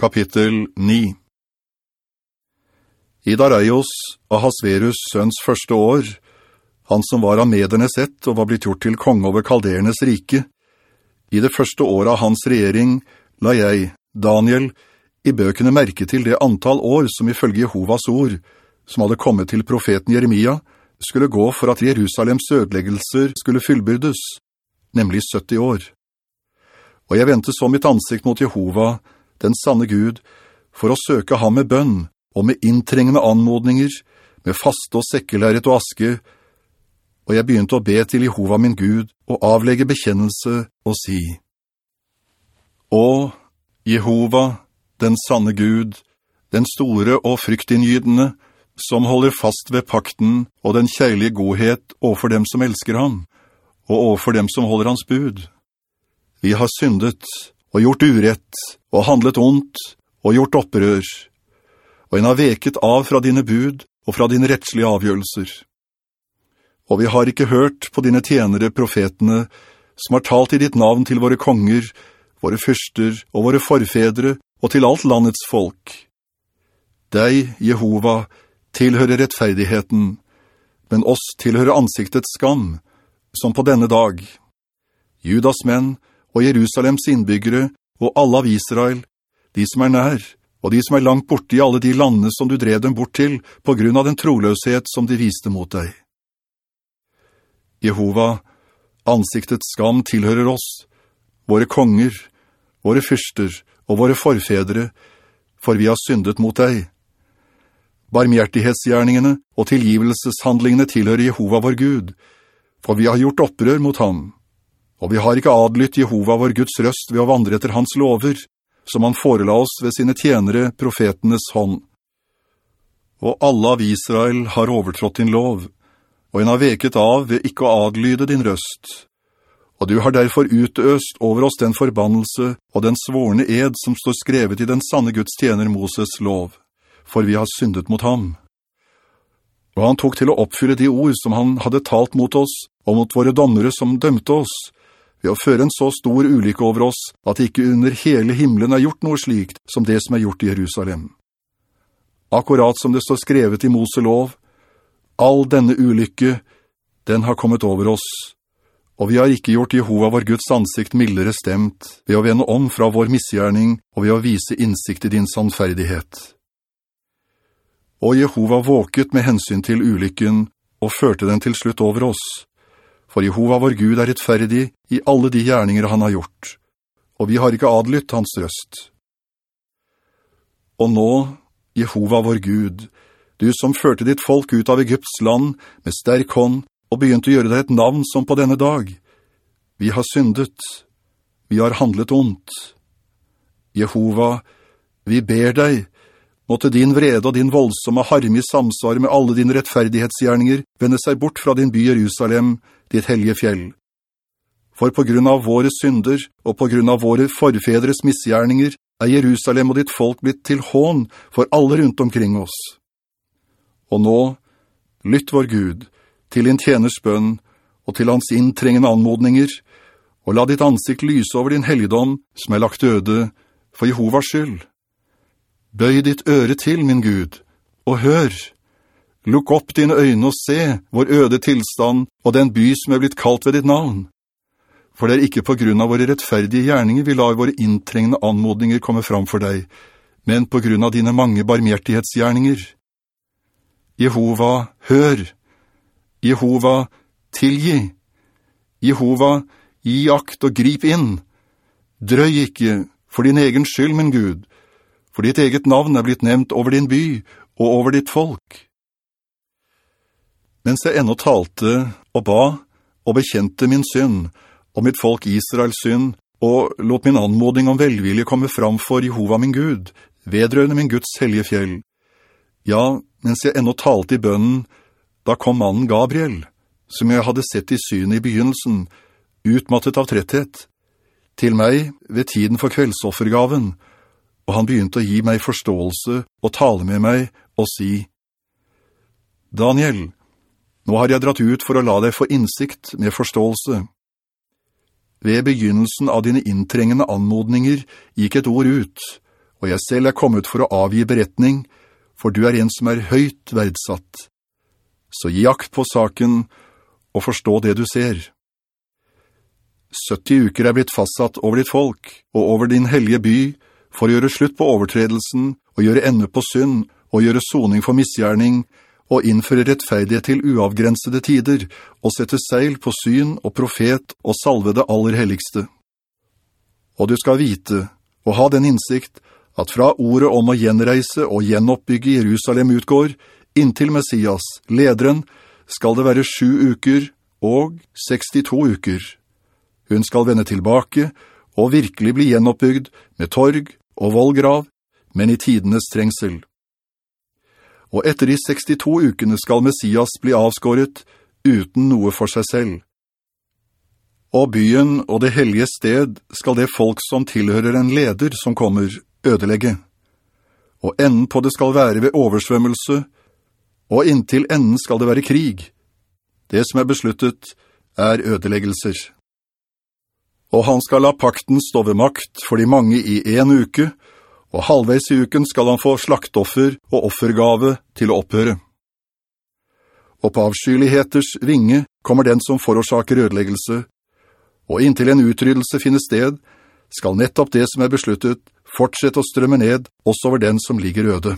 Kapittel 9 I Dareios, Ahasverus sønns første år, han som var av medernes ett og var blitt gjort til kong over kaldernes rike, i det første året av hans regjering la jeg, Daniel, i bøkene merke til det antall år som ifølge Jehovas ord, som hadde kommet til profeten Jeremia, skulle gå for at Jerusalems ødeleggelser skulle fyllbyrdes, nemlig 70 år. Og jeg ventet så mitt ansikt mot Jehova, den sanne Gud, for å søke ham med bønn, og med inntrengende anmodninger, med faste og sekkelæret og aske, og jeg begynte å be til Jehova min Gud, og avlegge bekjennelse og si, Å, Jehova, den sanne Gud, den store og fryktinngytende, som holder fast ved pakten og den kjærlige godhet overfor dem som elsker ham, og overfor dem som holder hans bud. Vi har syndet, og gjort urett, og handlet ondt, og gjort opprør, og en har veket av fra dine bud og fra dine rettslige avgjørelser. Og vi har ikke hørt på dine tjenere, profetene, som har talt i ditt navn til våre konger, våre fyrster og våre forfedre, og til alt landets folk. Deg, Jehova, tilhører rettferdigheten, men oss tilhører ansiktets skam, som på denne dag. Judas menn, og Jerusalems innbyggere, og alle av Israel, de som er nær, og de som er langt borte i alle de landene som du drev dem bort til, på grunn av den troløshet som de viste mot deg. Jehova, ansiktets skam tilhører oss, våre konger, våre fyrster og våre forfedre, for vi har syndet mot deg. Barmhjertighetsgjerningene og tilgivelseshandlingene tilhører Jehova vår Gud, for vi har gjort opprør mot ham og vi har ikke adlytt Jehova vår Guds røst ved å vandre etter hans lover, som han forela oss ved sine tjenere, profetenes hånd. Og alle av Israel har overtrådt din lov, og en har veket av ved ikke å adlyde din røst. Og du har derfor utøst over oss den forbannelse og den svorne ed som står skrevet i den sanne Guds tjener Moses lov, for vi har syndet mot ham. Og han tok til å oppfylle de ord som han hadde talt mot oss, og mot våre dommere som dømte oss, ved å føre en så stor ulykke over oss, at ikke under hele himmelen er gjort noe slikt som det som er gjort i Jerusalem. Akkurat som det står skrevet i Moselov, all denne ulykke, den har kommet over oss, og vi har ikke gjort Jehova vår Guds ansikt mildere stemt ved å vende om fra vår misgjerning og ved å vise innsikt i din sannferdighet. Og Jehova våket med hensyn til ulykken og førte den til slutt over oss, for Jehova vår Gud er rettferdig i alle de gjerninger han har gjort, og vi har ikke adlytt hans røst. Og nå, Jehova vår Gud, du som førte ditt folk ut av Egypts land med sterk hånd og begynte å gjøre deg et navn som på denne dag. Vi har syndet, vi har handlet ondt. Jehova, vi ber deg, Måtte din vrede og din voldsomme harme i samsvar med alle dine rettferdighetsgjerninger vende seg bort fra din by Jerusalem, ditt helge fjell. For på grunn av våre synder og på grunn av våre forfedres misgjerninger er Jerusalem og ditt folk blitt til hån for alle rundt omkring oss. Og nå, lytt vår Gud, til din tjeners bønn og til hans inntrengende anmodninger, og la ditt ansikt lyse over din helgedom som er lagt døde for Jehovas skyld Bøy ditt øre til, min Gud, og hør. Lukk opp dine øyne og se vår øde tilstand og den by som er blitt kalt ved ditt navn. For det er ikke på grunn av våre rettferdige gjerninger vi lar våre inntrengende anmodninger komme fram for deg, men på grunn av dine mange barmhjertighetsgjerninger. Jehova, hør! Jehova, tilgi! Jehova, gi akt og grip inn! Drøy ikke, for din egen skyld, min Gud, for ditt eget navn er blitt nevnt over din by og over ditt folk. Mens jeg ennå talte og ba og bekjente min synd og mitt folk Israels synd, og lot min anmodning om velvilje komme fram for Jehova min Gud, vedrørende min Guds hellige fjell. Ja, mens jeg ennå talte i bønnen, da kom mannen Gabriel, som jeg hadde sett i synet i begynnelsen, utmattet av tretthet, til meg ved tiden for kveldsoffergaven, og han begynte å gi meg forståelse og tale med meg og si, «Daniel, nå har jeg dratt ut for å la deg få innsikt med forståelse. Ved begynnelsen av dine inntrengende anmodninger gikk et ord ut, og jeg selv er kommet for å avgi beretning, for du er en som er høyt verdsatt. Så gi akt på saken, og forstå det du ser. 70 uker er blitt fastsatt over ditt folk, og over din hellige by, for å gjøre slutt på overtredelsen, og gjøre ende på synd, og gjøre soning for misgjerning, og innføre rettferdighet til uavgrensede tider, og sette seil på syn og profet og salve det aller helligste. Og du skal vite, og ha den innsikt, at fra ordet om å gjenreise og gjenoppbygge Jerusalem utgår, inntil Messias, lederen, skal det være sju uker og 62 uker. Hun skal vende tilbake og virkelig bli gjenoppbygd med torg og voldgrav, men i tidenes trengsel. Og etter de 62 ukene skal Messias bli avskåret uten noe for seg selv. Og byen og det hellige sted skal det folk som tilhører en leder som kommer ødelegge. Og enden på det skal være ved oversvømmelse, og inntil enden skal det være krig. Det som er besluttet er ødeleggelser. Og han skal la pakten stå ved makt for de mange i en uke, og halvveis i uken skal han få slaktoffer og offergave til å opphøre. Og på avskyligheters vinge kommer den som forårsaker ødeleggelse, og inntil en utryddelse finner sted, skal nettopp det som er besluttet fortsette å strømme ned også over den som ligger øde.